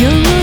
You're